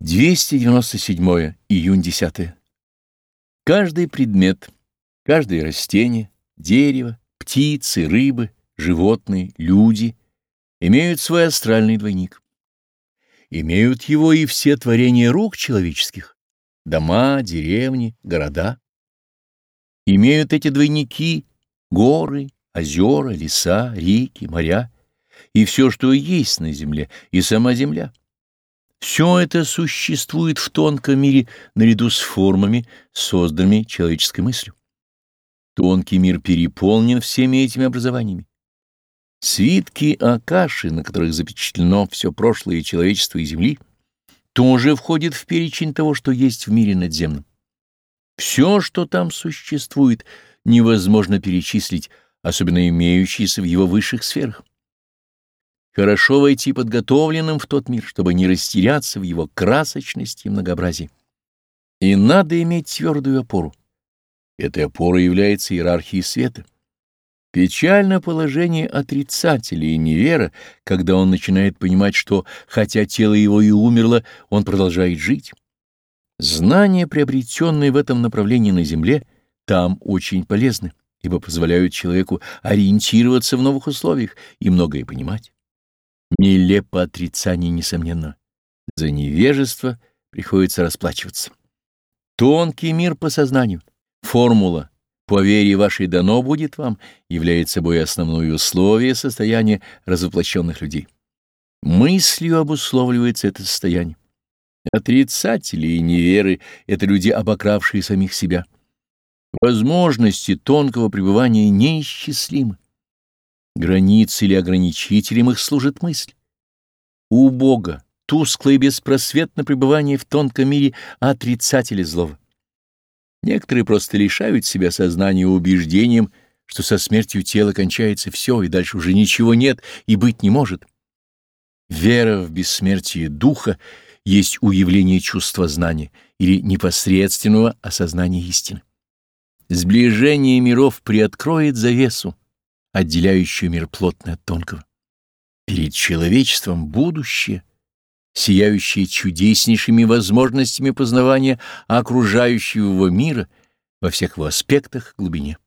297 июнь 10. Каждый предмет, каждое растение, дерево, птицы, рыбы, животные, люди имеют свой астральный двойник. Имеют его и все творения рук человеческих, дома, деревни, города. Имеют эти двойники горы, озера, леса, реки, моря и все, что есть на земле, и сама земля. Все это существует в тонком мире наряду с формами, созданными человеческой мыслью. Тонкий мир переполнен всеми этими образованиями. Свитки Акаши, на которых запечатлено все прошлое человечества и Земли, тоже входит в перечень того, что есть в мире надземном. Все, что там существует, невозможно перечислить, особенно имеющиеся в его высших сферах. Хорошо войти подготовленным в тот мир, чтобы не растеряться в его красочности и многообразии. И надо иметь твердую опору. Этой опорой является иерархия света. Печально положение отрицателя и невера, когда он начинает понимать, что, хотя тело его и умерло, он продолжает жить. Знания, приобретенные в этом направлении на Земле, там очень полезны, ибо позволяют человеку ориентироваться в новых условиях и многое понимать. Нелепо отрицание, несомненно. За невежество приходится расплачиваться. Тонкий мир по сознанию, формула «по вере вашей дано будет вам» является собой основное условие состояния развоплощенных людей. Мыслью обусловливается это состояние. Отрицатели и неверы — это люди, обокравшие самих себя. Возможности тонкого пребывания неисчислимы. Границей или ограничителем их служит мысль. У Бога тусклое и беспросветное пребывание в тонком мире отрицатели злого. Некоторые просто лишают себя сознания убеждением, что со смертью тела кончается все, и дальше уже ничего нет и быть не может. Вера в бессмертие духа есть уявление чувства знания или непосредственного осознания истины. Сближение миров приоткроет завесу, отделяющую мир плотный от тонкого. Перед человечеством будущее, сияющее чудеснейшими возможностями познавания окружающего его мира во всех его аспектах глубине.